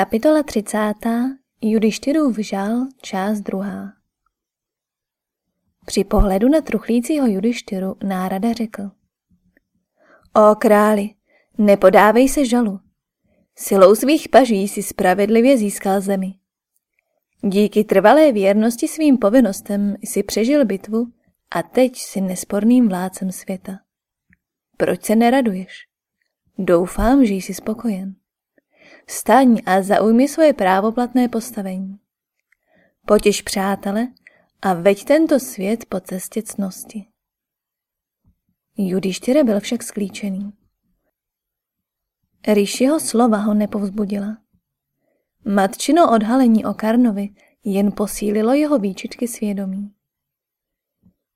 Kapitola 30. Judištyrův žal, část druhá. Při pohledu na truchlícího Judištyru nárada řekl. O králi, nepodávej se žalu. Silou svých paží si spravedlivě získal zemi. Díky trvalé věrnosti svým povinnostem si přežil bitvu a teď si nesporným vládcem světa. Proč se neraduješ? Doufám, že jsi spokojen. Staň a zaujmi svoje právoplatné postavení. Potěž přátele a veď tento svět po cestě cnosti. Judištěre byl však sklíčený. Ríšiho slova ho nepovzbudila. Matčino odhalení o Karnovi jen posílilo jeho výčičky svědomí.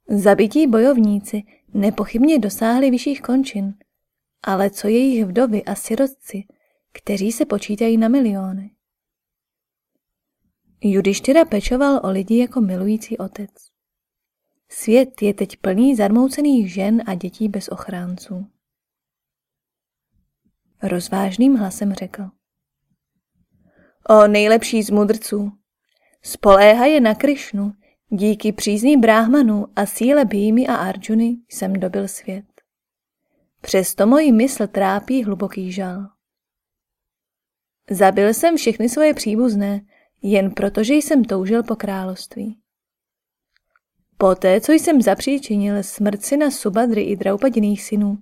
Zabití bojovníci nepochybně dosáhli vyšších končin, ale co jejich vdovy a sirotci, kteří se počítají na miliony. Judištyra pečoval o lidi jako milující otec. Svět je teď plný zarmoucených žen a dětí bez ochránců. Rozvážným hlasem řekl. O nejlepší z mudrců, spoléhaje na Krišnu, díky přízní bráhmanů a síle Bhými a Arjuny jsem dobil svět. Přesto moji mysl trápí hluboký žal. Zabil jsem všechny svoje příbuzné, jen protože jsem toužil po království. Poté, co jsem zapříčinil smrt syna Subadry i Draupadiných synů,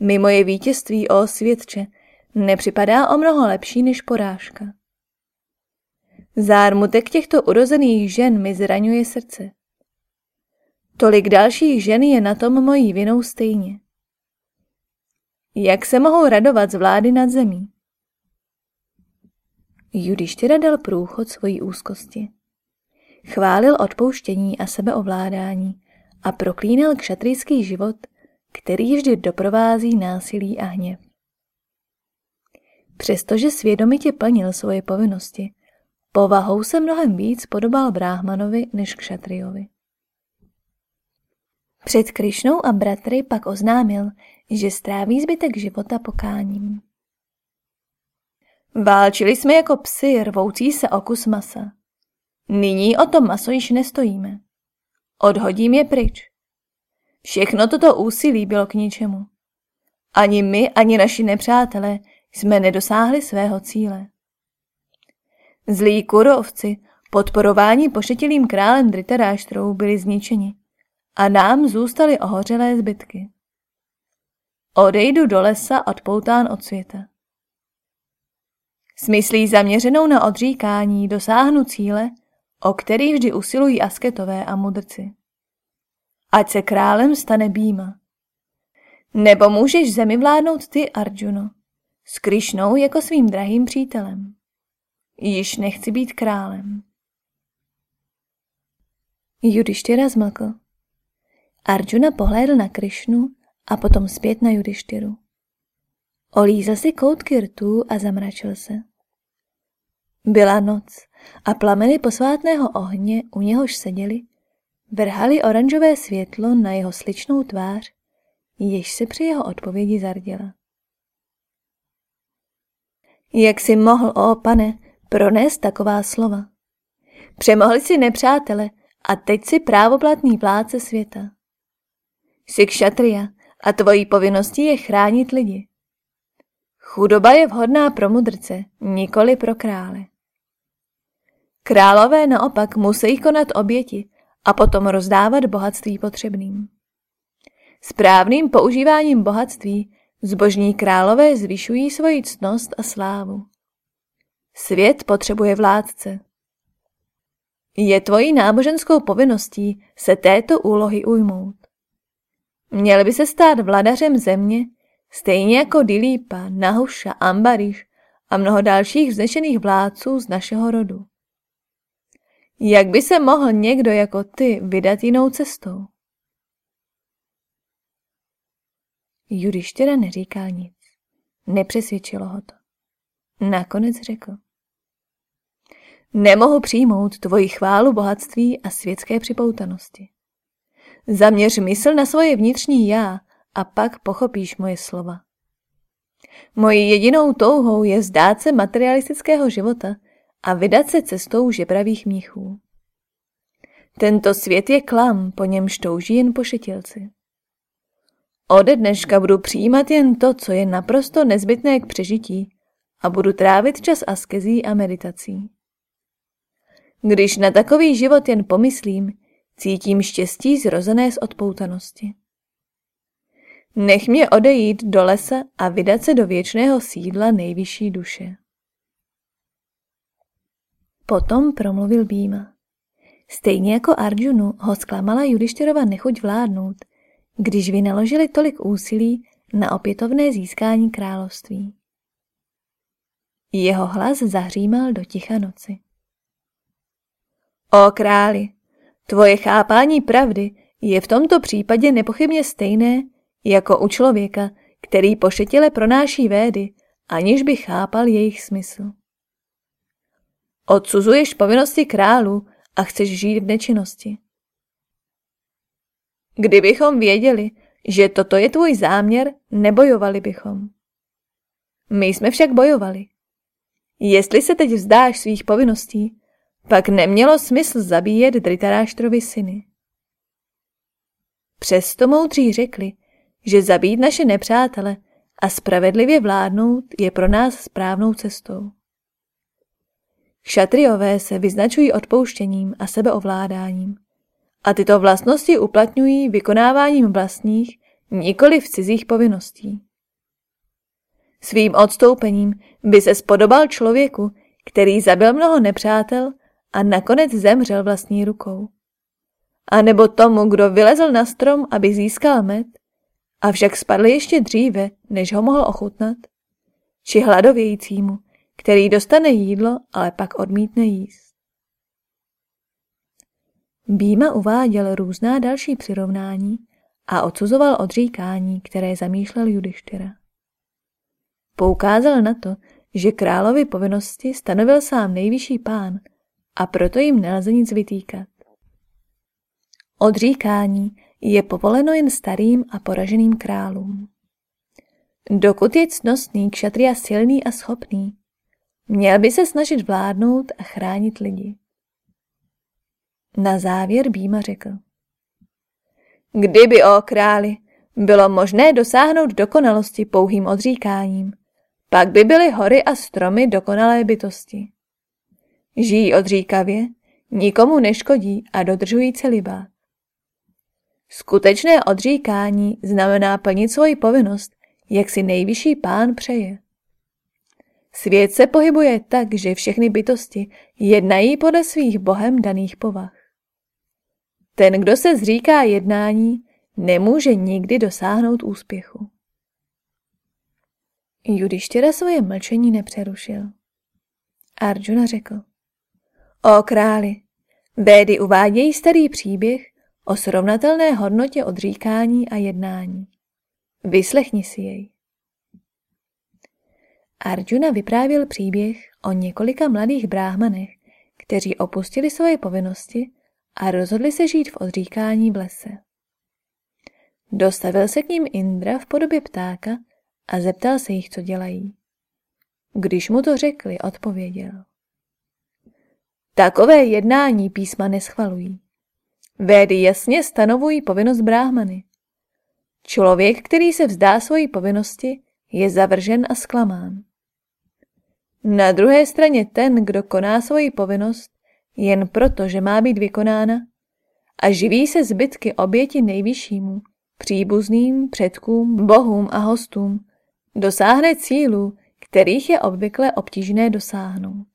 mi moje vítězství o světče nepřipadá o mnoho lepší než porážka. Zármutek těchto urozených žen mi zraňuje srdce. Tolik dalších žen je na tom mojí vinou stejně. Jak se mohou radovat z vlády nad zemí? Judištěra dal průchod svojí úzkosti. Chválil odpouštění a sebeovládání a proklínal kšatrijský život, který vždy doprovází násilí a hněv. Přestože svědomitě plnil svoje povinnosti, povahou se mnohem víc podobal Bráhmanovi než kšatriovi. Před Krišnou a bratry pak oznámil, že stráví zbytek života pokáním. Válčili jsme jako psy rvoucí se o kus masa. Nyní o to maso již nestojíme. Odhodím je pryč. Všechno toto úsilí bylo k ničemu. Ani my, ani naši nepřátelé jsme nedosáhli svého cíle. Zlí kurovci, podporování pošetilým králem Dritaráštrou, byli zničeni a nám zůstaly ohořelé zbytky. Odejdu do lesa odpoután od světa. Smyslí zaměřenou na odříkání dosáhnu cíle, o který vždy usilují asketové a mudrci. Ať se králem stane Býma. Nebo můžeš zemi vládnout ty, Arjuno, s Krišnou jako svým drahým přítelem. Již nechci být králem. Judištyra zmlkl. Arjuna pohlédl na Krišnu a potom zpět na Judištyru. Olízl si koutky rtů a zamračil se. Byla noc a plameny posvátného ohně, u něhož seděli, vrhali oranžové světlo na jeho sličnou tvář, jež se při jeho odpovědi zarděla. Jak si mohl, o pane, pronést taková slova? Přemohli si nepřátele a teď si právoplatný vládce světa. Jsi kšatria a tvojí povinností je chránit lidi. Chudoba je vhodná pro mudrce, nikoli pro krále. Králové naopak musí konat oběti a potom rozdávat bohatství potřebným. Správným používáním bohatství zbožní králové zvyšují svoji ctnost a slávu. Svět potřebuje vládce. Je tvojí náboženskou povinností se této úlohy ujmout. Měl by se stát vladařem země, stejně jako Dilípa, Nahuša, Ambariš a mnoho dalších vznešených vládců z našeho rodu. Jak by se mohl někdo jako ty vydat jinou cestou? Judištěra neříkal nic. Nepřesvědčilo ho to. Nakonec řekl. Nemohu přijmout tvoji chválu bohatství a světské připoutanosti. Zaměř mysl na svoje vnitřní já a pak pochopíš moje slova. Mojí jedinou touhou je vzdát se materialistického života a vydat se cestou žebravých mnichů. Tento svět je klam, po němž touží jen pošetilci. Ode dneška budu přijímat jen to, co je naprosto nezbytné k přežití a budu trávit čas askezí a meditací. Když na takový život jen pomyslím, cítím štěstí zrozené z odpoutanosti. Nech mě odejít do lesa a vydat se do věčného sídla nejvyšší duše. Potom promluvil Býma. Stejně jako Arjunu ho zklamala Judištěrova nechuť vládnout, když vynaložili tolik úsilí na opětovné získání království. Jeho hlas zahřímal do ticha noci. O králi, tvoje chápání pravdy je v tomto případě nepochybně stejné jako u člověka, který pošetile pronáší védy, aniž by chápal jejich smysl. Odsuzuješ povinnosti králu a chceš žít v nečinnosti. Kdybychom věděli, že toto je tvůj záměr, nebojovali bychom. My jsme však bojovali. Jestli se teď vzdáš svých povinností, pak nemělo smysl zabíjet Dritaráštrovi syny. Přesto moudří řekli, že zabít naše nepřátele a spravedlivě vládnout je pro nás správnou cestou. Kšatriové se vyznačují odpouštěním a sebeovládáním a tyto vlastnosti uplatňují vykonáváním vlastních, nikoli v cizích povinností. Svým odstoupením by se spodobal člověku, který zabil mnoho nepřátel a nakonec zemřel vlastní rukou. A nebo tomu, kdo vylezl na strom, aby získal med, avšak spadl ještě dříve, než ho mohl ochutnat, či hladovějícímu, který dostane jídlo, ale pak odmítne jíst. Býma uváděl různá další přirovnání a odsuzoval odříkání, které zamýšlel Judištyra. Poukázal na to, že královi povinnosti stanovil sám nejvyšší pán a proto jim nelze nic vytýkat. Odříkání je povoleno jen starým a poraženým králům. Dokud je cnostný kšatria silný a schopný, měl by se snažit vládnout a chránit lidi. Na závěr Býma řekl. Kdyby, o králi, bylo možné dosáhnout dokonalosti pouhým odříkáním, pak by byly hory a stromy dokonalé bytosti. Žijí odříkavě, nikomu neškodí a dodržují celibát. Skutečné odříkání znamená plnit svoji povinnost, jak si nejvyšší pán přeje. Svět se pohybuje tak, že všechny bytosti jednají podle svých bohem daných povah. Ten, kdo se zříká jednání, nemůže nikdy dosáhnout úspěchu. Judištěra svoje mlčení nepřerušil. Arjuna řekl. O králi, Védy uvádějí starý příběh o srovnatelné hodnotě odříkání a jednání. Vyslechni si jej. Arjuna vyprávěl příběh o několika mladých bráhmanech, kteří opustili svoje povinnosti a rozhodli se žít v odříkání v lese. Dostavil se k ním Indra v podobě ptáka a zeptal se jich, co dělají. Když mu to řekli, odpověděl. Takové jednání písma neschvalují. Védy jasně stanovují povinnost bráhmany. Člověk, který se vzdá svojí povinnosti, je zavržen a zklamán. Na druhé straně ten, kdo koná svoji povinnost, jen proto, že má být vykonána, a živí se zbytky oběti nejvyššímu, příbuzným, předkům, bohům a hostům, dosáhne cílů, kterých je obvykle obtížné dosáhnout.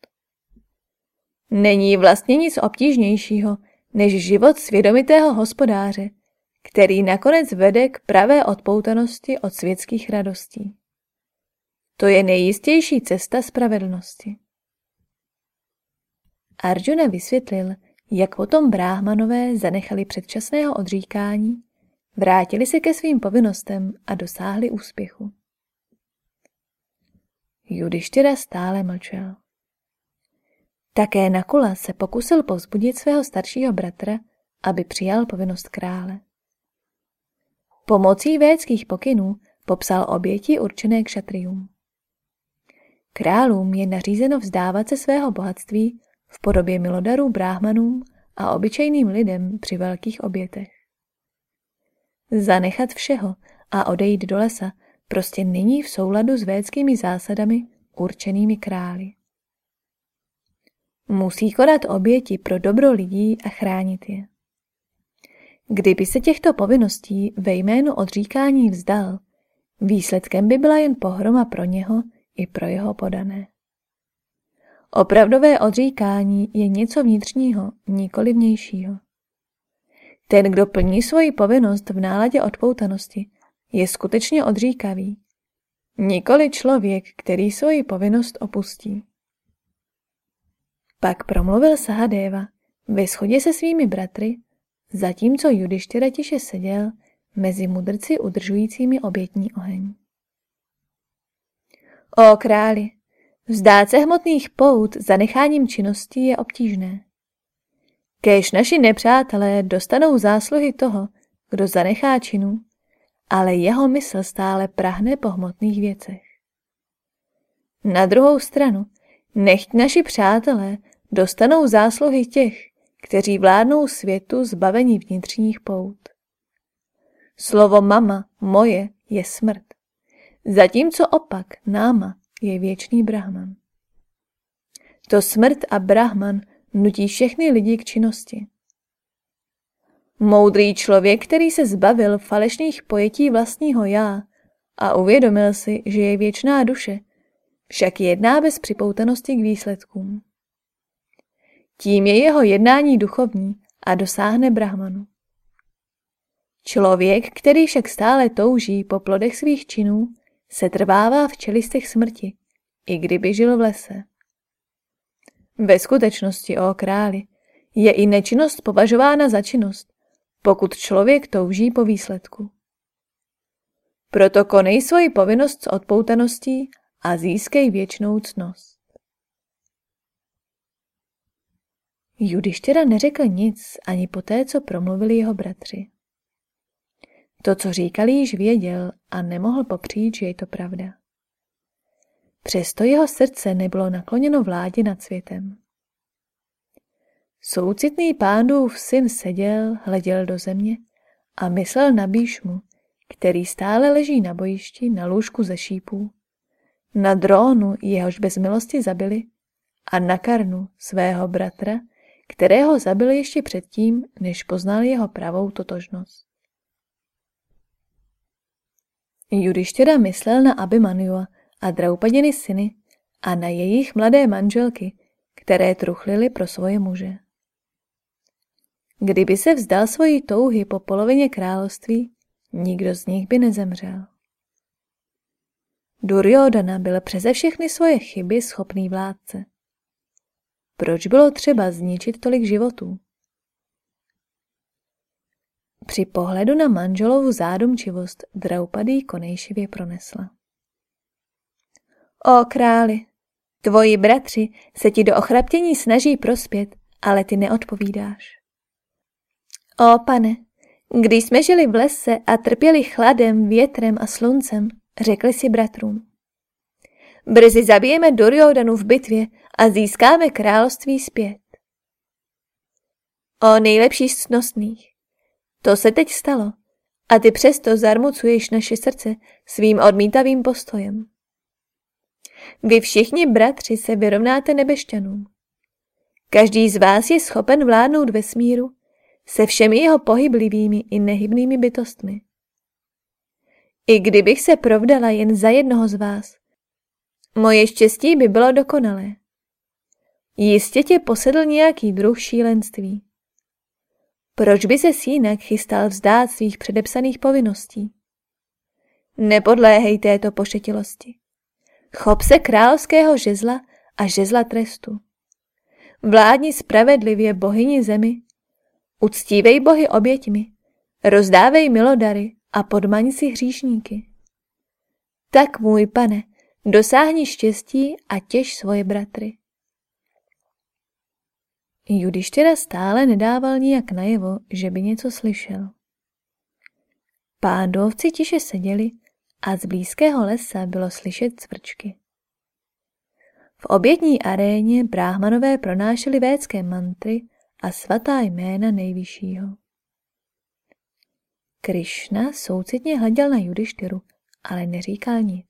Není vlastně nic obtížnějšího, než život svědomitého hospodáře, který nakonec vede k pravé odpoutanosti od světských radostí. To je nejistější cesta spravedlnosti. Arjuna vysvětlil, jak potom bráhmanové zanechali předčasného odříkání, vrátili se ke svým povinnostem a dosáhli úspěchu. Judištěra stále mlčel. Také Nakula se pokusil povzbudit svého staršího bratra, aby přijal povinnost krále. Pomocí védských pokynů popsal oběti určené k šatriům. Králům je nařízeno vzdávat se svého bohatství v podobě milodarů bráhmanům a obyčejným lidem při velkých obětech. Zanechat všeho a odejít do lesa prostě není v souladu s védskými zásadami určenými králi. Musí konat oběti pro dobro lidí a chránit je. Kdyby se těchto povinností ve jménu odříkání vzdal, výsledkem by byla jen pohroma pro něho i pro jeho podané. Opravdové odříkání je něco vnitřního, nikoli vnějšího. Ten, kdo plní svoji povinnost v náladě odpoutanosti, je skutečně odříkavý. Nikoli člověk, který svoji povinnost opustí. Pak promluvil Sahadeva ve shodě se svými bratry, zatímco Judištěra tiše seděl mezi mudrci udržujícími obětní oheň. O králi, vzdát se hmotných pout zanecháním činností je obtížné. Kéž naši nepřátelé dostanou zásluhy toho, kdo zanechá činu, ale jeho mysl stále prahne po hmotných věcech. Na druhou stranu, nechť naši přátelé dostanou zásluhy těch, kteří vládnou světu zbavení vnitřních pout. Slovo mama, moje, je smrt, zatímco opak, náma, je věčný brahman. To smrt a brahman nutí všechny lidi k činnosti. Moudrý člověk, který se zbavil falešných pojetí vlastního já a uvědomil si, že je věčná duše, však jedná bez připoutanosti k výsledkům. Tím je jeho jednání duchovní a dosáhne brahmanu. Člověk, který však stále touží po plodech svých činů, se trvává v čelistech smrti, i kdyby žil v lese. Ve skutečnosti, o králi, je i nečinnost považována za činnost, pokud člověk touží po výsledku. Proto konej svoji povinnost s odpoutaností a získej věčnou cnost. Judištěra neřekl nic ani po té, co promluvili jeho bratři. To, co říkali, již věděl a nemohl popřít, že je to pravda. Přesto jeho srdce nebylo nakloněno vládě nad světem. Soucitný pánův syn seděl, hleděl do země a myslel na Bíšmu, který stále leží na bojišti na lůžku ze šípů, na drónu, jehož bez milosti zabili, a na Karnu, svého bratra, kterého zabil ještě předtím, než poznal jeho pravou totožnost. Judištěra myslel na Abimaniua a Draupadiny syny a na jejich mladé manželky, které truchlily pro svoje muže. Kdyby se vzdal svojí touhy po polovině království, nikdo z nich by nezemřel. Duryodhana byl přeze všechny svoje chyby schopný vládce. Proč bylo třeba zničit tolik životů? Při pohledu na manželovu zádumčivost Draupadý konejšivě pronesla. O králi, tvoji bratři se ti do ochraptění snaží prospět, ale ty neodpovídáš. O pane, když jsme žili v lese a trpěli chladem, větrem a sluncem, řekli si bratrům. Brzy zabijeme Duryodanu v bitvě a získáme království zpět. O nejlepší z cnostných, to se teď stalo a ty přesto zarmucuješ naše srdce svým odmítavým postojem. Vy všichni bratři se vyrovnáte nebešťanům. Každý z vás je schopen vládnout vesmíru se všemi jeho pohyblivými i nehybnými bytostmi. I kdybych se provdala jen za jednoho z vás, moje štěstí by bylo dokonalé. Jistě tě posedl nějaký druh šílenství. Proč by se jinak chystal vzdát svých předepsaných povinností? Nepodléhej této pošetilosti. Chop se královského žezla a žezla trestu. Vládni spravedlivě bohyni zemi, uctívej bohy oběťmi, rozdávej milodary a podmaň si hříšníky. Tak, můj pane, dosáhni štěstí a těž svoje bratry. Judištěra stále nedával nijak najevo, že by něco slyšel. Pándovci tiše seděli a z blízkého lesa bylo slyšet cvrčky. V obětní aréně bráhmanové pronášeli védské mantry a svatá jména nejvyššího. Krišna soucitně hleděl na Judištyru, ale neříkal nic.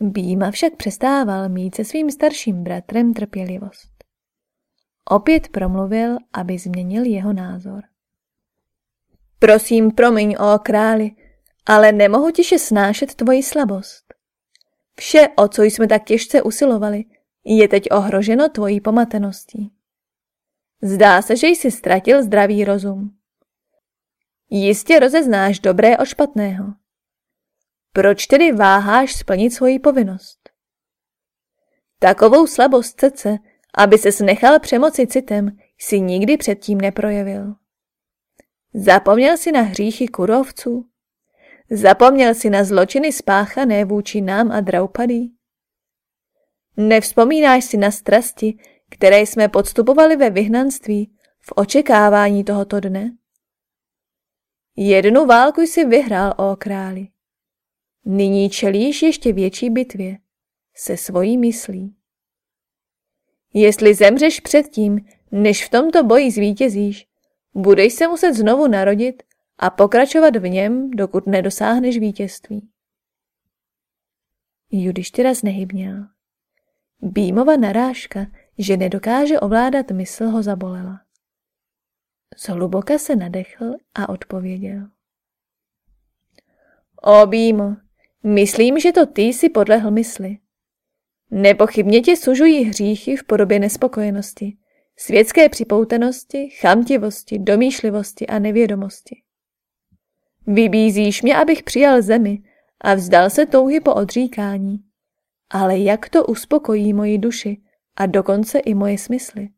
Býma však přestával mít se svým starším bratrem trpělivost. Opět promluvil, aby změnil jeho názor. Prosím, promiň, o králi, ale nemohu tiše snášet tvoji slabost. Vše, o co jsme tak těžce usilovali, je teď ohroženo tvojí pomateností. Zdá se, že jsi ztratil zdravý rozum. Jistě rozeznáš dobré od špatného. Proč tedy váháš splnit svoji povinnost? Takovou slabost srdce, aby se nechal přemoci citem, si nikdy předtím neprojevil. Zapomněl si na hříchy kurovců? Zapomněl si na zločiny spáchané vůči nám a Draupadí? Nevzpomínáš si na strasti, které jsme podstupovali ve vyhnanství v očekávání tohoto dne? Jednu válku jsi vyhrál, o králi. Nyní čelíš ještě větší bitvě se svojí myslí. Jestli zemřeš předtím, než v tomto boji zvítězíš, budeš se muset znovu narodit a pokračovat v něm, dokud nedosáhneš vítězství. Judištyra znehybněl. Bímova narážka, že nedokáže ovládat mysl, ho zabolela. Zhluboka se nadechl a odpověděl. O Bímo, myslím, že to ty si podlehl mysli. Nepochybně tě sužují hříchy v podobě nespokojenosti, světské připoutanosti, chamtivosti, domýšlivosti a nevědomosti. Vybízíš mě, abych přijal zemi a vzdal se touhy po odříkání. Ale jak to uspokojí moji duši a dokonce i moje smysly?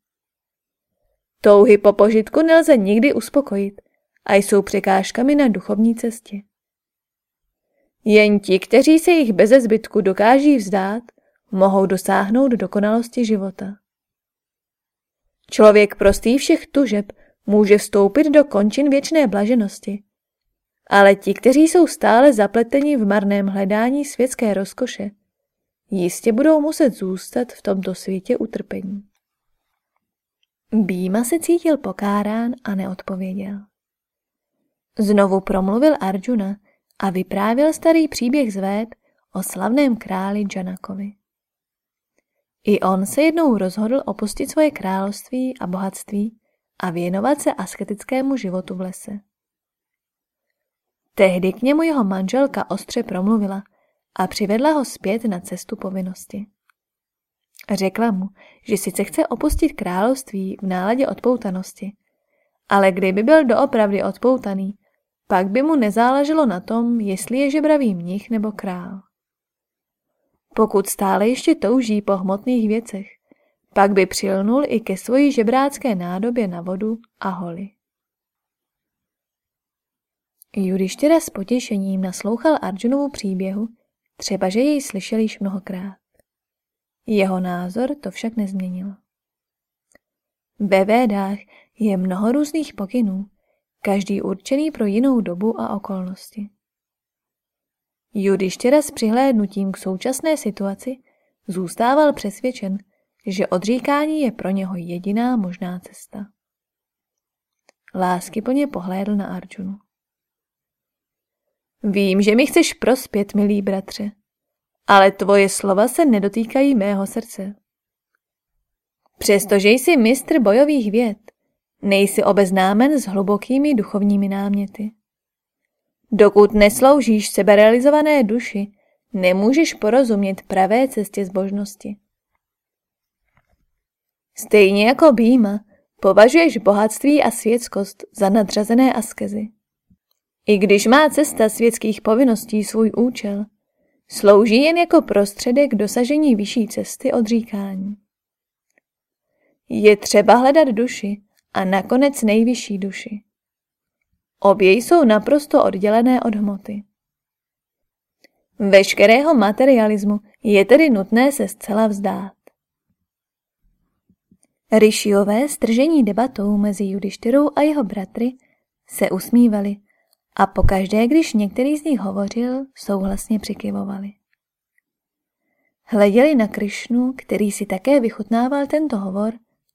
Touhy po požitku nelze nikdy uspokojit a jsou překážkami na duchovní cestě. Jen ti, kteří se jich beze zbytku dokáží vzdát, mohou dosáhnout dokonalosti života. Člověk prostý všech tužeb může vstoupit do končin věčné blaženosti, ale ti, kteří jsou stále zapleteni v marném hledání světské rozkoše, jistě budou muset zůstat v tomto světě utrpení. Býma se cítil pokárán a neodpověděl. Znovu promluvil Arjuna a vyprávěl starý příběh z Véd o slavném králi Janakovi. I on se jednou rozhodl opustit svoje království a bohatství a věnovat se asketickému životu v lese. Tehdy k němu jeho manželka ostře promluvila a přivedla ho zpět na cestu povinnosti. Řekla mu, že sice chce opustit království v náladě odpoutanosti, ale kdyby byl doopravdy odpoutaný, pak by mu nezáleželo na tom, jestli je žebravý mnich nebo král. Pokud stále ještě touží po hmotných věcech, pak by přilnul i ke svojí žebrácké nádobě na vodu a holy. Judištěra s potěšením naslouchal Arjunovu příběhu, třeba že jej slyšel již mnohokrát. Jeho názor to však nezměnil. Ve Védách je mnoho různých pokynů, každý určený pro jinou dobu a okolnosti. Judištěra s přihlédnutím k současné situaci zůstával přesvědčen, že odříkání je pro něho jediná možná cesta. Lásky plně pohlédl na Arjunu. Vím, že mi chceš prospět, milý bratře, ale tvoje slova se nedotýkají mého srdce. Přestože jsi mistr bojových věd, nejsi obeznámen s hlubokými duchovními náměty. Dokud nesloužíš seberealizované duši, nemůžeš porozumět pravé cestě zbožnosti. Stejně jako Býma, považuješ bohatství a světskost za nadřazené askezy. I když má cesta světských povinností svůj účel, slouží jen jako prostředek dosažení vyšší cesty odříkání. Je třeba hledat duši a nakonec nejvyšší duši. Obě jsou naprosto oddělené od hmoty. Veškerého materialismu je tedy nutné se zcela vzdát. Ryšiové stržení debatou mezi Judištyrou a jeho bratry se usmívali a pokaždé, když některý z nich hovořil, souhlasně přikyvovali. Hleděli na Krišnu, který si také vychutnával tento hovor,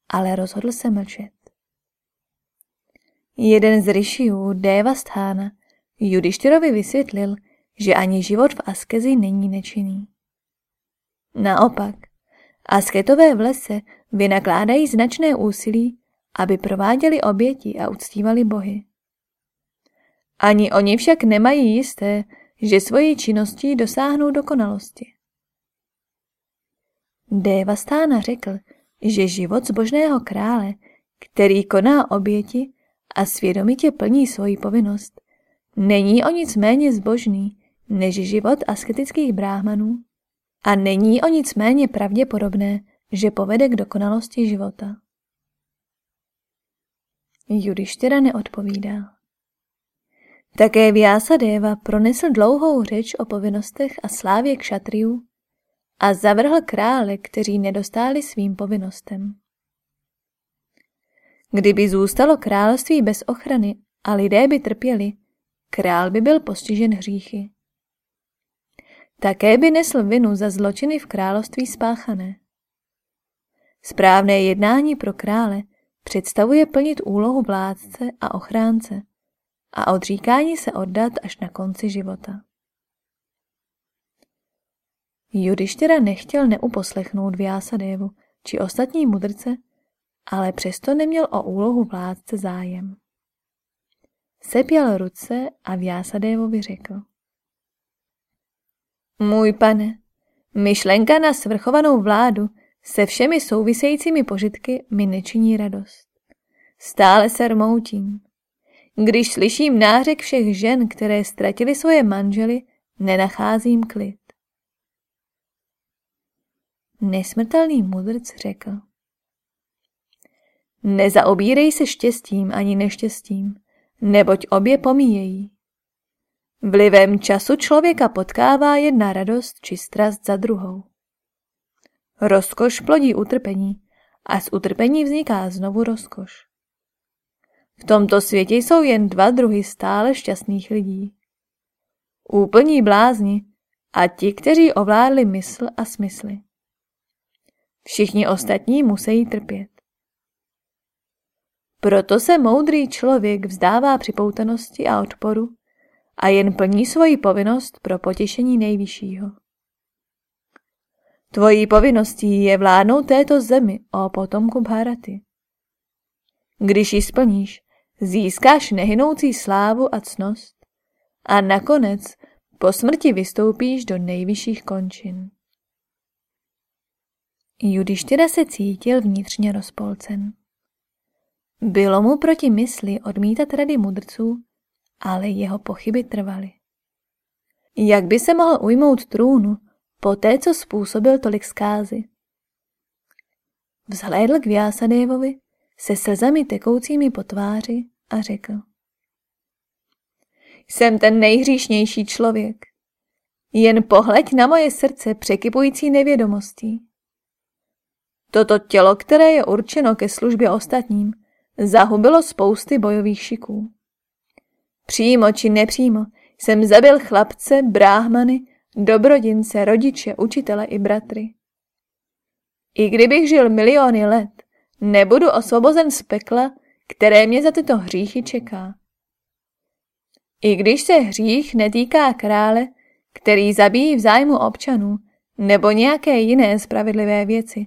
ale rozhodl se mlčet. Jeden z ryšiů, Devasthána, Judištyrovi vysvětlil, že ani život v askezi není nečinný. Naopak, asketové v lese vynakládají značné úsilí, aby prováděli oběti a uctívali bohy. Ani oni však nemají jisté, že svojí činností dosáhnou dokonalosti. Devastána řekl, že život zbožného krále, který koná oběti a svědomitě plní svoji povinnost, není o nic méně zbožný než život asketických bráhmanů a není o nic méně pravděpodobné, že povede k dokonalosti života. Judištěra neodpovídá. Také Vyasadeva pronesl dlouhou řeč o povinnostech a slávě kšatriů a zavrhl krále, kteří nedostáli svým povinnostem. Kdyby zůstalo království bez ochrany a lidé by trpěli, král by byl postižen hříchy. Také by nesl vinu za zločiny v království spáchané. Správné jednání pro krále představuje plnit úlohu vládce a ochránce a odříkání se oddat až na konci života. Judištěra nechtěl neuposlechnout Vyasadévu či ostatní mudrce, ale přesto neměl o úlohu vládce zájem. Sepěl ruce a Vyasadévovi řekl. Můj pane, myšlenka na svrchovanou vládu se všemi souvisejícími požitky mi nečiní radost. Stále se rmoutím. Když slyším nářek všech žen, které ztratili svoje manžely, nenacházím klid. Nesmrtelný mudrc řekl. Nezaobírej se štěstím ani neštěstím, neboť obě pomíjejí. Vlivem času člověka potkává jedna radost či strast za druhou. Rozkoš plodí utrpení a z utrpení vzniká znovu rozkoš. V tomto světě jsou jen dva druhy stále šťastných lidí. Úplní blázni a ti, kteří ovládli mysl a smysly. Všichni ostatní musí trpět. Proto se moudrý člověk vzdává připoutanosti a odporu a jen plní svoji povinnost pro potěšení nejvyššího. Tvojí povinností je vládnout této zemi, o potomku Bharaty. Když ji splníš, získáš nehynoucí slávu a cnost a nakonec po smrti vystoupíš do nejvyšších končin. Judištyra se cítil vnitřně rozpolcen. Bylo mu proti mysli odmítat rady mudrců, ale jeho pochyby trvaly. Jak by se mohl ujmout trůnu po té, co způsobil tolik zkázy? Vzhlédl k Vyasadévovi se slzami tekoucími po tváři a řekl. Jsem ten nejhříšnější člověk. Jen pohleď na moje srdce překypující nevědomostí. Toto tělo, které je určeno ke službě ostatním, zahubilo spousty bojových šiků. Přímo či nepřímo jsem zabil chlapce, bráhmany, dobrodince, rodiče, učitele i bratry. I kdybych žil miliony let, nebudu osvobozen z pekla, které mě za tyto hříchy čeká. I když se hřích netýká krále, který zabíjí v zájmu občanů nebo nějaké jiné spravedlivé věci,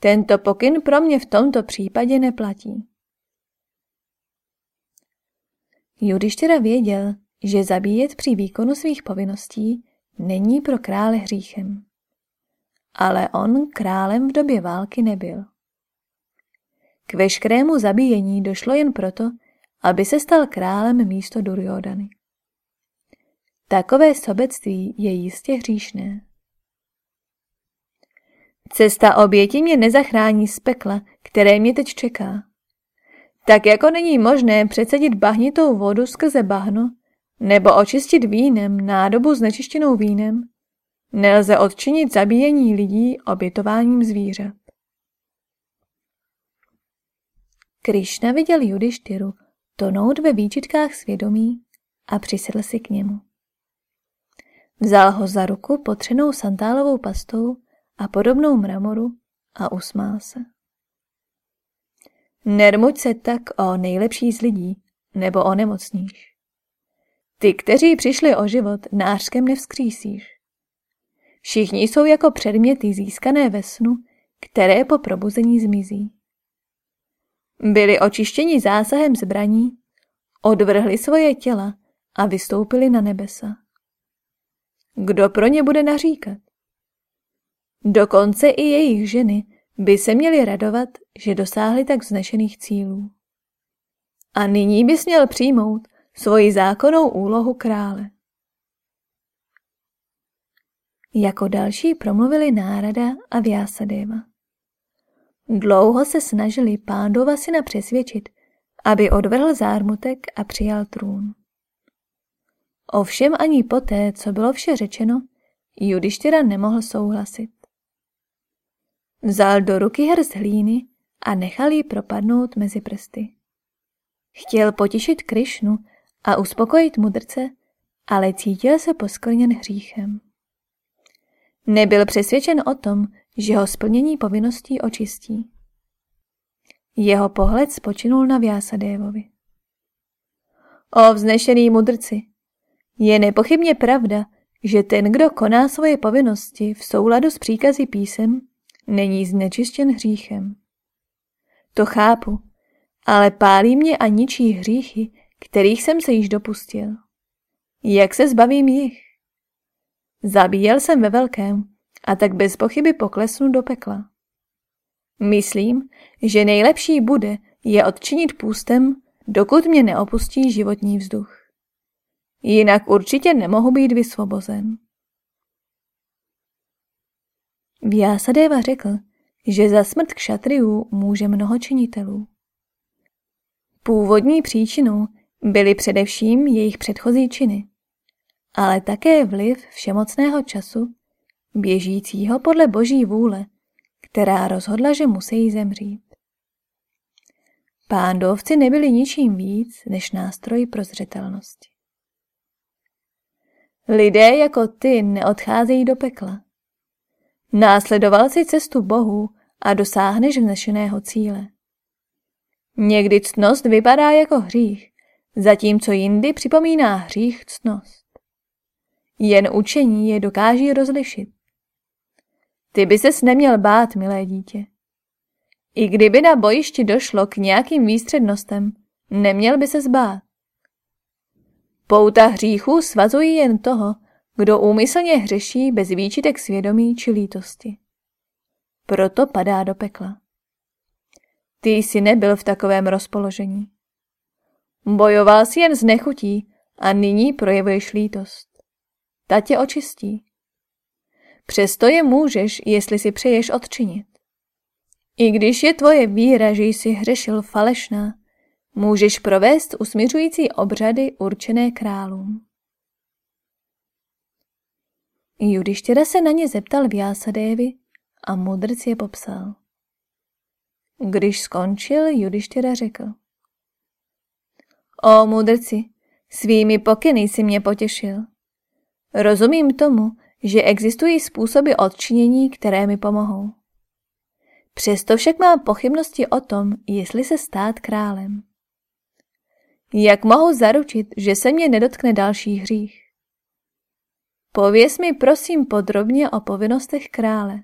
tento pokyn pro mě v tomto případě neplatí. Judištěra věděl, že zabíjet při výkonu svých povinností není pro krále hříchem. Ale on králem v době války nebyl. K veškerému zabíjení došlo jen proto, aby se stal králem místo Duryodany. Takové sobectví je jistě hříšné. Cesta oběti mě nezachrání z pekla, které mě teď čeká. Tak jako není možné přecedit bahnitou vodu skrze bahno, nebo očistit vínem nádobu znečištěnou vínem, nelze odčinit zabíjení lidí obětováním zvířat. Krišna viděl Judištyru tonout ve výčitkách svědomí a přisedl si k němu. Vzal ho za ruku potřenou santálovou pastou a podobnou mramoru a usmál se. Nermuď se tak o nejlepší z lidí, nebo o nemocníš. Ty, kteří přišli o život, nářkem nevzkřísíš. Všichni jsou jako předměty získané ve snu, které po probuzení zmizí. Byli očištěni zásahem zbraní, odvrhli svoje těla a vystoupili na nebesa. Kdo pro ně bude naříkat? Dokonce i jejich ženy by se měly radovat, že dosáhly tak vznešených cílů. A nyní bys měl přijmout svoji zákonnou úlohu krále. Jako další promluvili Nárada a Vyasadeva. Dlouho se snažili pándova syna přesvědčit, aby odvrhl zármutek a přijal trůn. Ovšem ani poté, co bylo vše řečeno, Judištyra nemohl souhlasit. Vzal do ruky hrst hlíny a nechal ji propadnout mezi prsty. Chtěl potěšit Krišnu a uspokojit mudrce, ale cítil se poskvrněn hříchem. Nebyl přesvědčen o tom, že ho splnění povinností očistí. Jeho pohled spočinul na Vyasadévovi. O vznešený mudrci, je nepochybně pravda, že ten, kdo koná svoje povinnosti v souladu s příkazy písem, není znečištěn hříchem. To chápu, ale pálí mě a ničí hříchy, kterých jsem se již dopustil. Jak se zbavím jich? Zabíjel jsem ve velkém a tak bez pochyby poklesnu do pekla. Myslím, že nejlepší bude je odčinit půstem, dokud mě neopustí životní vzduch. Jinak určitě nemohu být vysvobozen. Vyasadeva řekl, že za smrt kšatriů může mnoho činitelů. Původní příčinou byly především jejich předchozí činy, ale také vliv všemocného času, běžícího podle boží vůle, která rozhodla, že musí zemřít. Pándovci nebyli ničím víc než nástroj prozřetelnosti. Lidé jako ty neodcházejí do pekla. Následoval si cestu Bohu a dosáhneš vznešeného cíle. Někdy ctnost vypadá jako hřích, zatímco jindy připomíná hřích ctnost. Jen učení je dokáží rozlišit. Ty by ses neměl bát, milé dítě. I kdyby na bojišti došlo k nějakým výstřednostem, neměl by se zbát. Pouta hříchů svazují jen toho, kdo úmyslně hřeší bez výčitek svědomí či lítosti. Proto padá do pekla. Ty jsi nebyl v takovém rozpoložení. Bojoval si jen z nechutí a nyní projevuješ lítost. Ta tě očistí. Přesto je můžeš, jestli si přeješ odčinit. I když je tvoje víra, že jsi hřešil falešná, můžeš provést usměřující obřady určené králům. Judištěra se na ně zeptal Vyasadévy a mudrc je popsal. Když skončil, Judištěra řekl. O mudrci, svými pokyny si mě potěšil. Rozumím tomu, že existují způsoby odčinění, které mi pomohou. Přesto však mám pochybnosti o tom, jestli se stát králem. Jak mohu zaručit, že se mě nedotkne další hřích? Pověz mi prosím podrobně o povinnostech krále.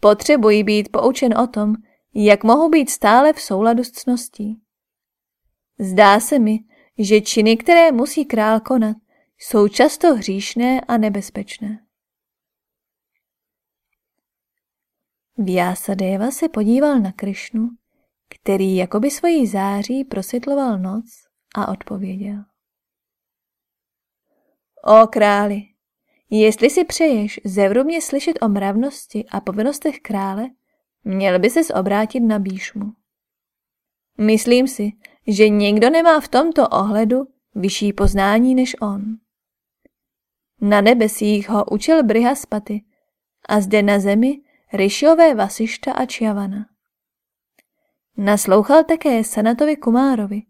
Potřebuji být poučen o tom, jak mohu být stále v souladu s cností. Zdá se mi, že činy, které musí král konat, jsou často hříšné a nebezpečné. Vyasadeva se podíval na Krišnu, který jakoby svojí září prosvětloval noc a odpověděl. O králi, jestli si přeješ zevrubně slyšet o mravnosti a povinnostech krále, měl by ses obrátit na Bíšmu. Myslím si, že nikdo nemá v tomto ohledu vyšší poznání než on. Na nebesích ho učil Brihaspaty a zde na zemi Ryšiové Vasišta a Čiavana. Naslouchal také Sanatovi Kumárovi,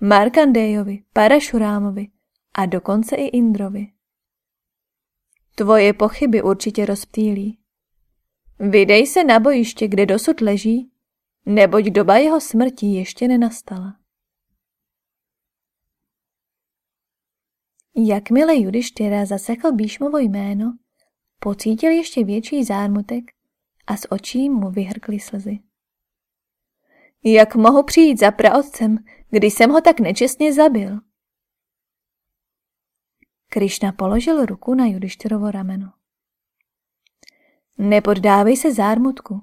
Markandejovi, Parašurámovi a dokonce i Indrovi. Tvoje pochyby určitě rozptýlí. Vydej se na bojiště, kde dosud leží, neboť doba jeho smrti ještě nenastala. Jakmile Judištěra zasekl Bíšmovo jméno, pocítil ještě větší zármutek a z očí mu vyhrkly slzy. Jak mohu přijít za praotcem, když jsem ho tak nečestně zabil? Krišna položil ruku na Judištěrovo rameno. Nepoddávej se zármutku.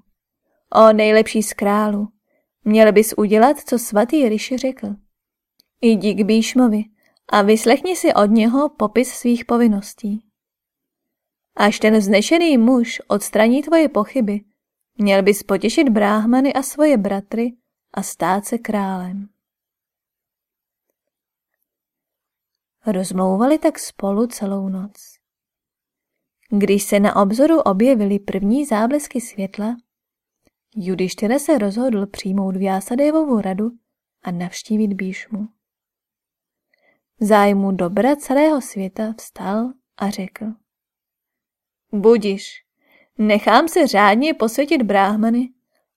O nejlepší z králu, měl bys udělat, co svatý Riši řekl. Jdi k Bíšmovi a vyslechni si od něho popis svých povinností. Až ten vznešený muž odstraní tvoje pochyby, měl bys potěšit bráhmany a svoje bratry a stát se králem. Rozmlouvali tak spolu celou noc. Když se na obzoru objevily první záblesky světla, Judištěra se rozhodl přijmout Vyasadévovu radu a navštívit Bíšmu. V zájmu dobra celého světa vstal a řekl. Budiš, nechám se řádně posvětit bráhmany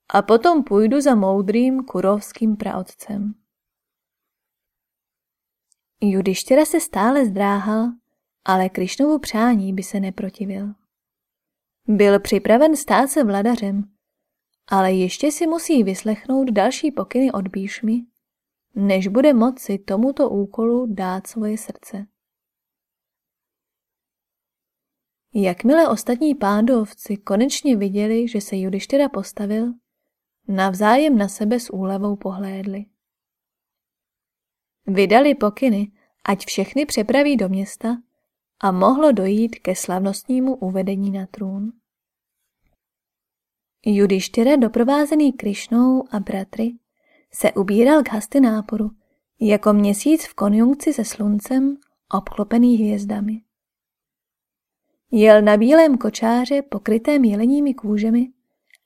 a potom půjdu za moudrým kurovským praotcem. Judištěra se stále zdráhal, ale Krišnovu přání by se neprotivil. Byl připraven stát se vladařem, ale ještě si musí vyslechnout další pokyny od Bíšmy, než bude moci tomuto úkolu dát svoje srdce. Jakmile ostatní pándovci konečně viděli, že se Judištyra postavil, navzájem na sebe s úlevou pohlédli. Vydali pokyny, ať všechny přepraví do města a mohlo dojít ke slavnostnímu uvedení na trůn. Judištyra doprovázený Krišnou a bratry se ubíral k Hastináporu jako měsíc v konjunkci se sluncem obklopený hvězdami. Jel na bílém kočáře pokrytém jeleními kůžemi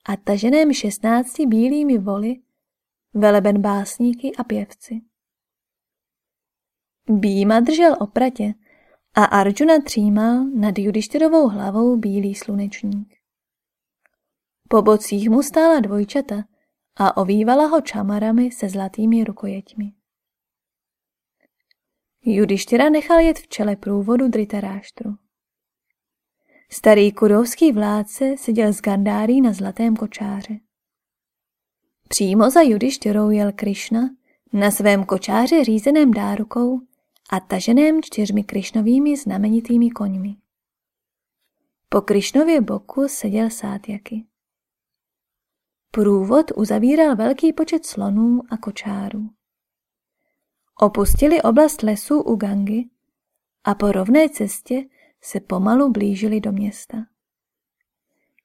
a taženém šestnácti bílými voly, veleben básníky a pěvci. Býma držel opratě a Arjuna třímal nad Judištyrovou hlavou bílý slunečník. Po bocích mu stála dvojčata a ovývala ho čamarami se zlatými rukojeťmi. Judištyra nechal jet v čele průvodu Dritaráštru. Starý kurovský vládce seděl s Gandárí na zlatém kočáře. Přímo za Judištěrou jel Krišna na svém kočáře řízeném dárukou a taženém čtyřmi Krišnovými znamenitými koňmi. Po Krišnově boku seděl Sátjaky. Průvod uzavíral velký počet slonů a kočárů. Opustili oblast lesů u Gangy a po rovné cestě se pomalu blížili do města.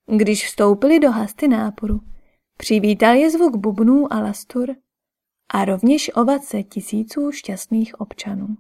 Když vstoupili do hasty náporu, přivítal je zvuk bubnů a lastur a rovněž ovace tisíců šťastných občanů.